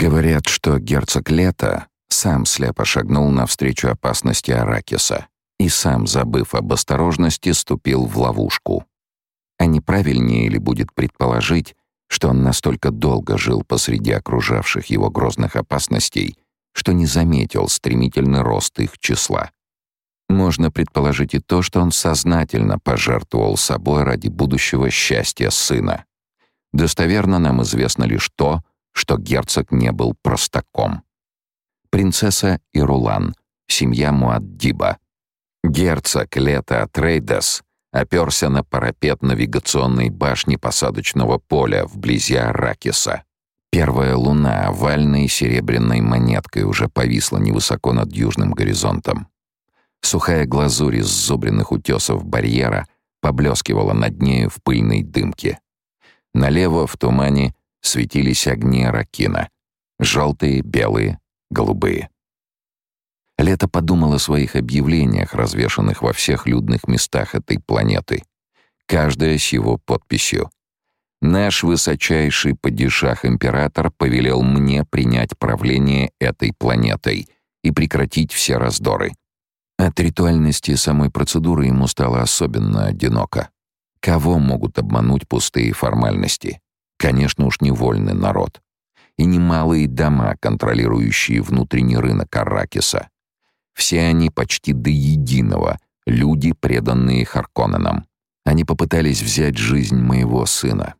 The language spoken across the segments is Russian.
Говорят, что герцог Лето сам слепо шагнул навстречу опасности Аракиса и сам, забыв об осторожности, ступил в ловушку. А неправильнее ли будет предположить, что он настолько долго жил посреди окружавших его грозных опасностей, что не заметил стремительный рост их числа? Можно предположить и то, что он сознательно пожертвовал собой ради будущего счастья сына. Достоверно нам известно лишь то, что герцог не был простаком. Принцесса Ирулан, семья Муаддиба. Герцог Лето Трейдес оперся на парапет навигационной башни посадочного поля вблизи Аракиса. Первая луна овальной серебряной монеткой уже повисла невысоко над южным горизонтом. Сухая глазурь из зубренных утесов барьера поблескивала над нею в пыльной дымке. Налево, в тумане, светились огни Ракина. Желтые, белые, голубые. Лето подумал о своих объявлениях, развешанных во всех людных местах этой планеты. Каждая с его подписью. «Наш высочайший падишах император повелел мне принять правление этой планетой и прекратить все раздоры». От ритуальности самой процедуры ему стало особенно одиноко. Кого могут обмануть пустые формальности? Конечно уж не вольный народ. И немалые дома, контролирующие внутренний рынок Аракиса. Все они почти до единого, люди, преданные Харконненам. Они попытались взять жизнь моего сына.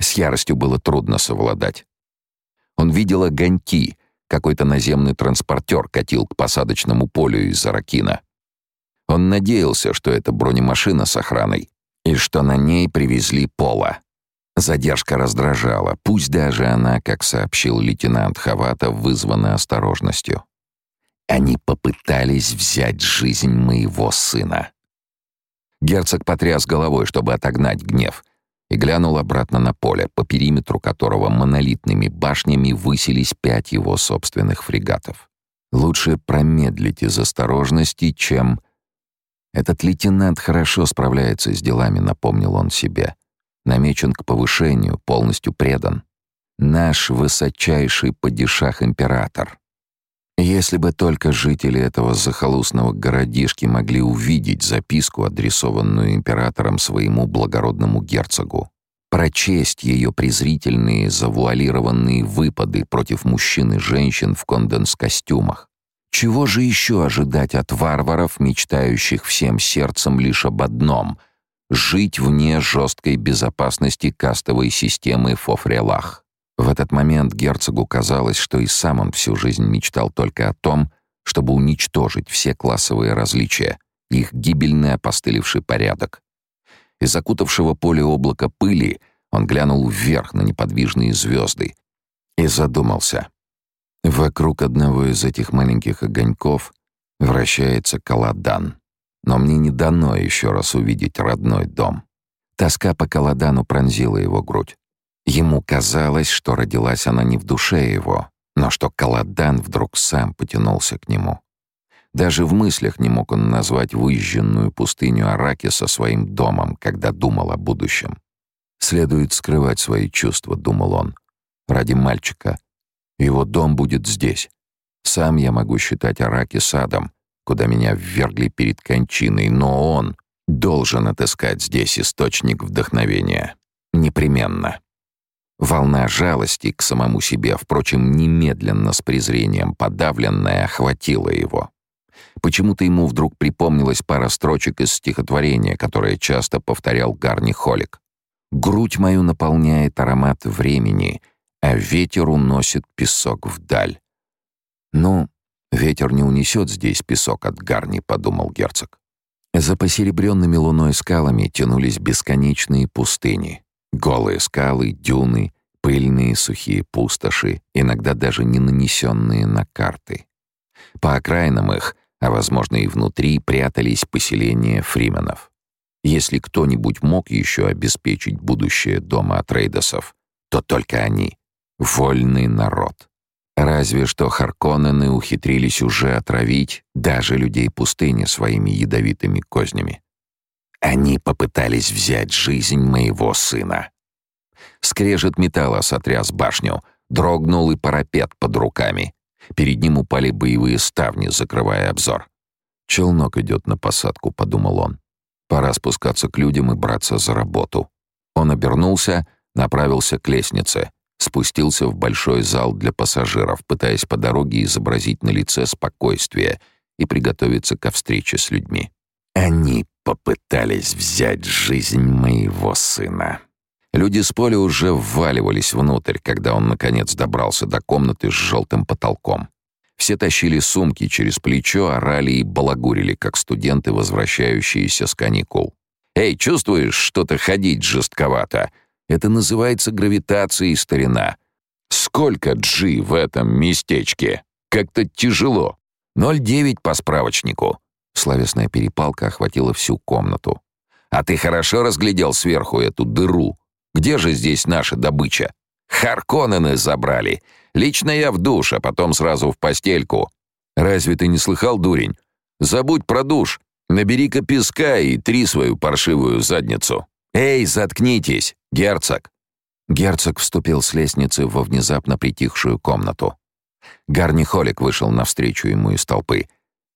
С яростью было трудно совладать. Он видел огоньки, какой-то наземный транспортер катил к посадочному полю из Аракина. Он надеялся, что это бронемашина с охраной, и что на ней привезли Пола. Задержка раздражала, пусть даже она, как сообщил лейтенант Хавата, вызвана осторожностью. Они попытались взять жизнь моего сына. Герцог потряс головой, чтобы отогнать гнев, и глянул обратно на поле, по периметру которого монолитными башнями высились пять его собственных фрегатов. Лучше промедлить из осторожности, чем этот лейтенант хорошо справляется с делами, напомнил он себе. Намечен к повышению, полностью предан. Наш высочайший падишах император. Если бы только жители этого захолустного городишки могли увидеть записку, адресованную императором своему благородному герцогу, прочесть ее презрительные завуалированные выпады против мужчин и женщин в конденс-костюмах, чего же еще ожидать от варваров, мечтающих всем сердцем лишь об одном — жить вне жесткой безопасности кастовой системы Фофрелах? В этот момент герцогу казалось, что и сам он всю жизнь мечтал только о том, чтобы уничтожить все классовые различия, их гибельный опостылевший порядок. Из закутавшего поле облака пыли он глянул вверх на неподвижные звезды и задумался — Вокруг одного из этих маленьких огоньков вращается Каладан. Но мне не дано еще раз увидеть родной дом. Тоска по Каладану пронзила его грудь. Ему казалось, что родилась она не в душе его, но что Каладан вдруг сам потянулся к нему. Даже в мыслях не мог он назвать выжженную пустыню Аракиса своим домом, когда думал о будущем. «Следует скрывать свои чувства», — думал он, — «ради мальчика, его дом будет здесь. Сам я могу считать Араки садом, куда меня ввергли перед кончиной, но он должен отыскать здесь источник вдохновения. Непременно. Волна жалости к самому себе, впрочем, немедленно с презрением подавленная, охватила его. Почему-то ему вдруг припомнилась пара строчек из стихотворения, которое часто повторял Гарни Холик. «Грудь мою наполняет аромат времени, а ветер уносит песок вдаль. «Ну, ветер не унесет здесь песок от гарни», — подумал герцог. За посеребренными луной скалами тянулись бесконечные пустыни. Голые скалы, дюны, пыльные сухие пустоши, иногда даже не нанесенные на карты. По окраинам их, а возможно и внутри, прятались поселения фрименов. Если кто-нибудь мог еще обеспечить будущее дома Атрейдосов, то только они. Вольный народ. Разве что Харконнены ухитрились уже отравить даже людей пустыни своими ядовитыми кознями. Они попытались взять жизнь моего сына. Скрежет металла сотряс башню, Дрогнул и парапет под руками. Перед ним упали боевые ставни, закрывая обзор. «Челнок идет на посадку», — подумал он. «Пора спускаться к людям и браться за работу». Он обернулся, направился к лестнице, спустился в большой зал для пассажиров, пытаясь по дороге изобразить на лице спокойствие и приготовиться ко встрече с людьми. «Они попытались взять жизнь моего сына». Люди с поля уже вваливались внутрь, когда он, наконец, добрался до комнаты с желтым потолком. Все тащили сумки через плечо, орали и балагурили, как студенты, возвращающиеся с каникул. «Эй, чувствуешь, что-то ходить жестковато? Это называется гравитацией старина. Сколько G в этом местечке? Как-то тяжело. 0,9 по справочнику». Словесная перепалка охватила всю комнату. «А ты хорошо разглядел сверху эту дыру?» Где же здесь наша добыча? Харконнены забрали. Лично я в душ, а потом сразу в постельку. Разве ты не слыхал, дурень? Забудь про душ. Набери-ка песка и три свою паршивую задницу. Эй, заткнитесь, герцог. Герцог вступил с лестницы во внезапно притихшую комнату. Гарни Холик вышел навстречу ему из толпы.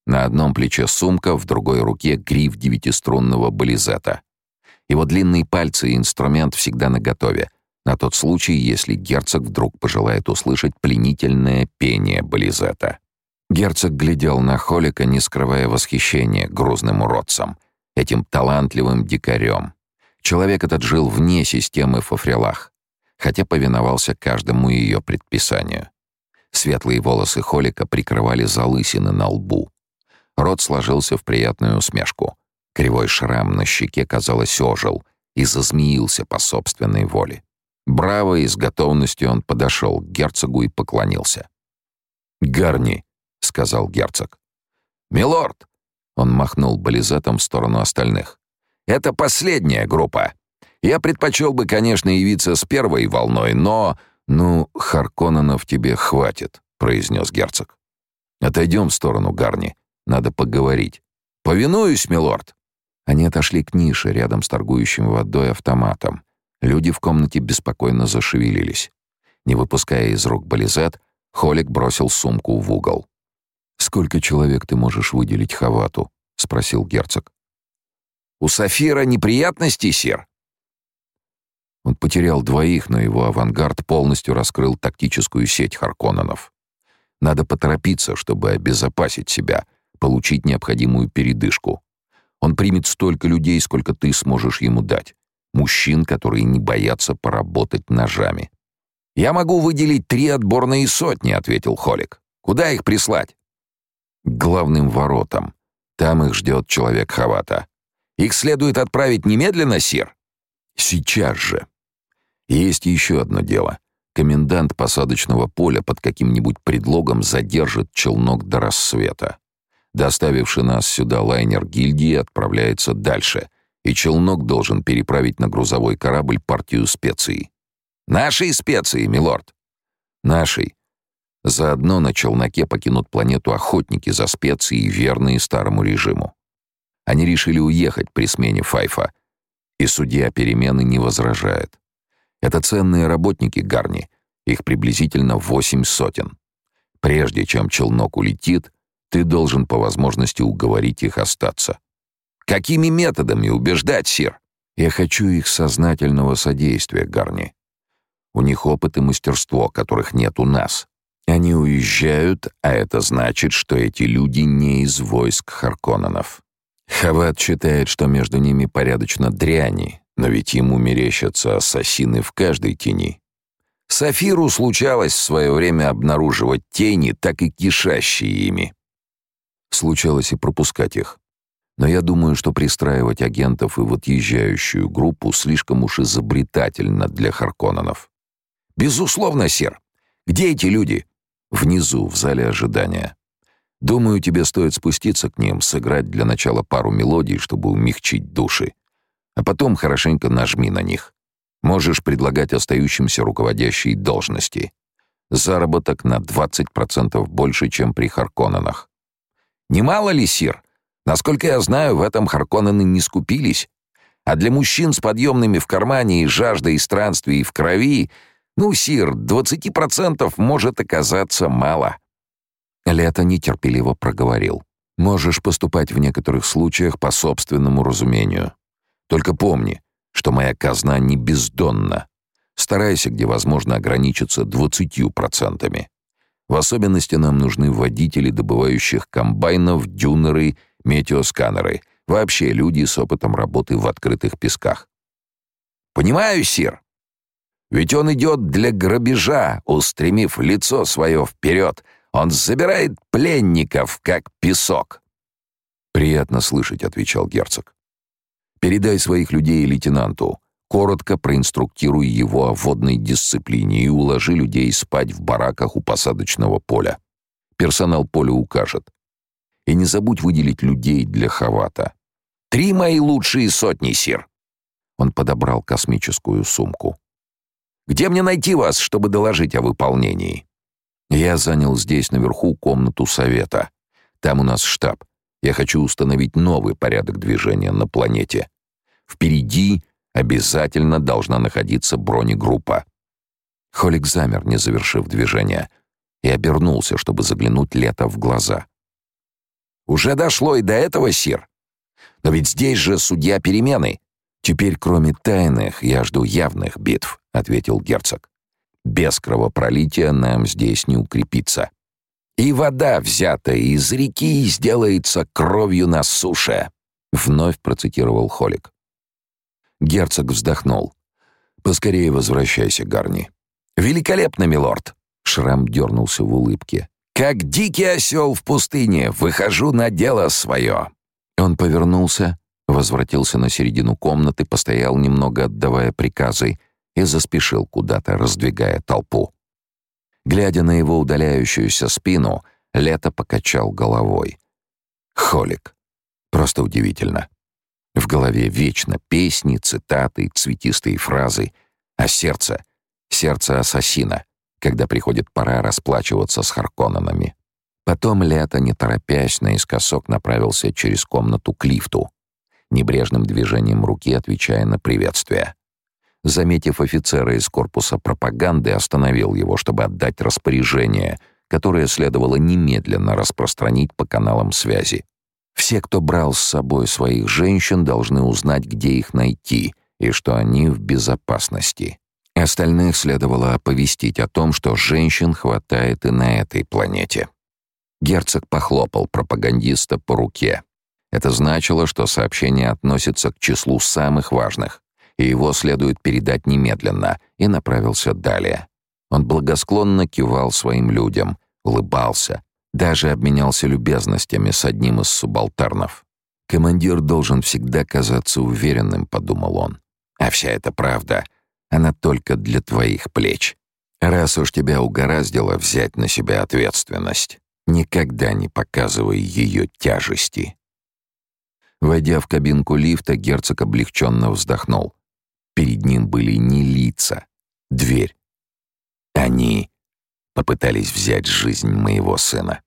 На одном плече сумка, в другой руке гриф девятиструнного бализета. Его длинные пальцы и инструмент всегда наготове, на тот случай, если герцог вдруг пожелает услышать пленительное пение Бализета. Герцог глядел на Холика, не скрывая восхищения грузным уродцем, этим талантливым дикарем. Человек этот жил вне системы Фофрелах, хотя повиновался каждому ее предписанию. Светлые волосы Холика прикрывали залысины на лбу. Рот сложился в приятную усмешку — Кривой шрам на щеке, казалось, ожил и зазмеился по собственной воле. Браво и с готовностью он подошел к герцогу и поклонился. «Гарни», — сказал герцог. «Милорд!» — он махнул бализетом в сторону остальных. «Это последняя группа. Я предпочел бы, конечно, явиться с первой волной, но...» «Ну, Харконненов тебе хватит», — произнес герцог. «Отойдем в сторону, Гарни. Надо поговорить». «Повинуюсь, милорд!» Они отошли к нише рядом с торгующим водой автоматом. Люди в комнате беспокойно зашевелились. Не выпуская из рук бализет, Холик бросил сумку в угол. «Сколько человек ты можешь выделить Хавату?» — спросил герцог. «У Сафира неприятности, сир?» Он потерял двоих, но его авангард полностью раскрыл тактическую сеть Харконненов. Надо поторопиться, чтобы обезопасить себя, получить необходимую передышку. Он примет столько людей, сколько ты сможешь ему дать. Мужчин, которые не боятся поработать ножами. «Я могу выделить три отборные сотни», — ответил Холик. «Куда их прислать?» «К главным воротам. Там их ждет человек Хавата. Их следует отправить немедленно, сир?» «Сейчас же». Есть еще одно дело. Комендант посадочного поля под каким-нибудь предлогом задержит челнок до рассвета. Доставивший нас сюда лайнер гильдии отправляется дальше, и челнок должен переправить на грузовой корабль партию специй. Нашей специи, милорд. Нашей. Заодно на челноке покинут планету охотники за специи, верные старому режиму. Они решили уехать при смене Файфа, и судья перемены не возражает. Это ценные работники Гарни, их приблизительно восемь сотен. Прежде чем челнок улетит, ты должен по возможности уговорить их остаться. Какими методами убеждать, сир? Я хочу их сознательного содействия, Гарни. У них опыт и мастерство, которых нет у нас. Они уезжают, а это значит, что эти люди не из войск Харконненов. Хават считает, что между ними порядочно дряни, но ведь ему мерещатся ассасины в каждой тени. Сафиру случалось в свое время обнаруживать тени, так и кишащие ими. Случалось и пропускать их. Но я думаю, что пристраивать агентов и в отъезжающую группу слишком уж изобретательно для Харконненов. «Безусловно, сэр. Где эти люди?» «Внизу, в зале ожидания. Думаю, тебе стоит спуститься к ним, сыграть для начала пару мелодий, чтобы умягчить души. А потом хорошенько нажми на них. Можешь предлагать остающимся руководящие должности. Заработок на 20% больше, чем при Харконненах. Немало ли, сир? Насколько я знаю, в этом Харконнены не скупились. А для мужчин с подъемными в кармане и жаждой странствий в крови Ну, Сир, 20% может оказаться мало». Лето нетерпеливо проговорил. «Можешь поступать в некоторых случаях по собственному разумению. Только помни, что моя казна не бездонна. Старайся, где возможно, ограничиться двадцатью процентами. В особенности нам нужны водители добывающих комбайнов, дюнеры, метеосканеры, вообще люди с опытом работы в открытых песках. Понимаю, сир. Ведь он идет для грабежа, устремив лицо свое вперед. Он забирает пленников, как песок. Приятно слышать, отвечал герцог. Передай своих людей лейтенанту. Коротко проинструктируй его о водной дисциплине и уложи людей спать в бараках у посадочного поля. Персонал поля укажет. И не забудь выделить людей для хавата. Три мои лучшие сотни, сир. Он подобрал космическую сумку. Где мне найти вас, чтобы доложить о выполнении? Я занял здесь наверху комнату совета. Там у нас штаб. Я хочу установить новый порядок движения на планете. Впереди обязательно должна находиться бронегруппа. Холик замер, не завершив движение, и обернулся, чтобы заглянуть Лето в глаза. «Уже дошло и до этого, Сир. Но ведь здесь же судья перемены. Теперь, кроме тайных, я жду явных битв», — ответил герцог. «Без кровопролития нам здесь не укрепиться. И вода, взятая из реки, сделается кровью на суше», — вновь процитировал Холик. Герцог вздохнул. «Поскорее возвращайся, Гарни». «Великолепно, милорд!» Шрам дернулся в улыбке. «Как дикий осел в пустыне, выхожу на дело свое!» Он повернулся, возвратился на середину комнаты, постоял немного, отдавая приказы, и заспешил куда-то, раздвигая толпу. Глядя на его удаляющуюся спину, Лето покачал головой. Холик. Просто удивительно. В голове вечно песни, цитаты, цветистые фразы, а сердце — сердце ассасина, когда приходит пора расплачиваться с Харконненами. Потом Лето, не торопясь, наискосок направился через комнату к лифту, небрежным движением руки отвечая на приветствие. Заметив офицера из корпуса пропаганды, остановил его, чтобы отдать распоряжение, которое следовало немедленно распространить по каналам связи. Все, кто брал с собой своих женщин, должны узнать, где их найти и что они в безопасности. Остальных следовало оповестить о том, что женщин хватает и на этой планете. Герцог похлопал пропагандиста по руке. Это значило, что сообщение относится к числу самых важных, и его следует передать немедленно, и направился далее. Он благосклонно кивал своим людям, улыбался, даже обменялся любезностями с одним из субалтернов. «Командир должен всегда казаться уверенным», — подумал он. «А вся эта правда, она только для твоих плеч. Раз уж тебя угораздило взять на себя ответственность, никогда не показывай ее тяжести». Войдя в кабинку лифта, герцог облегченно вздохнул. Перед ним были не лица, дверь. Они попытались взять жизнь моего сына.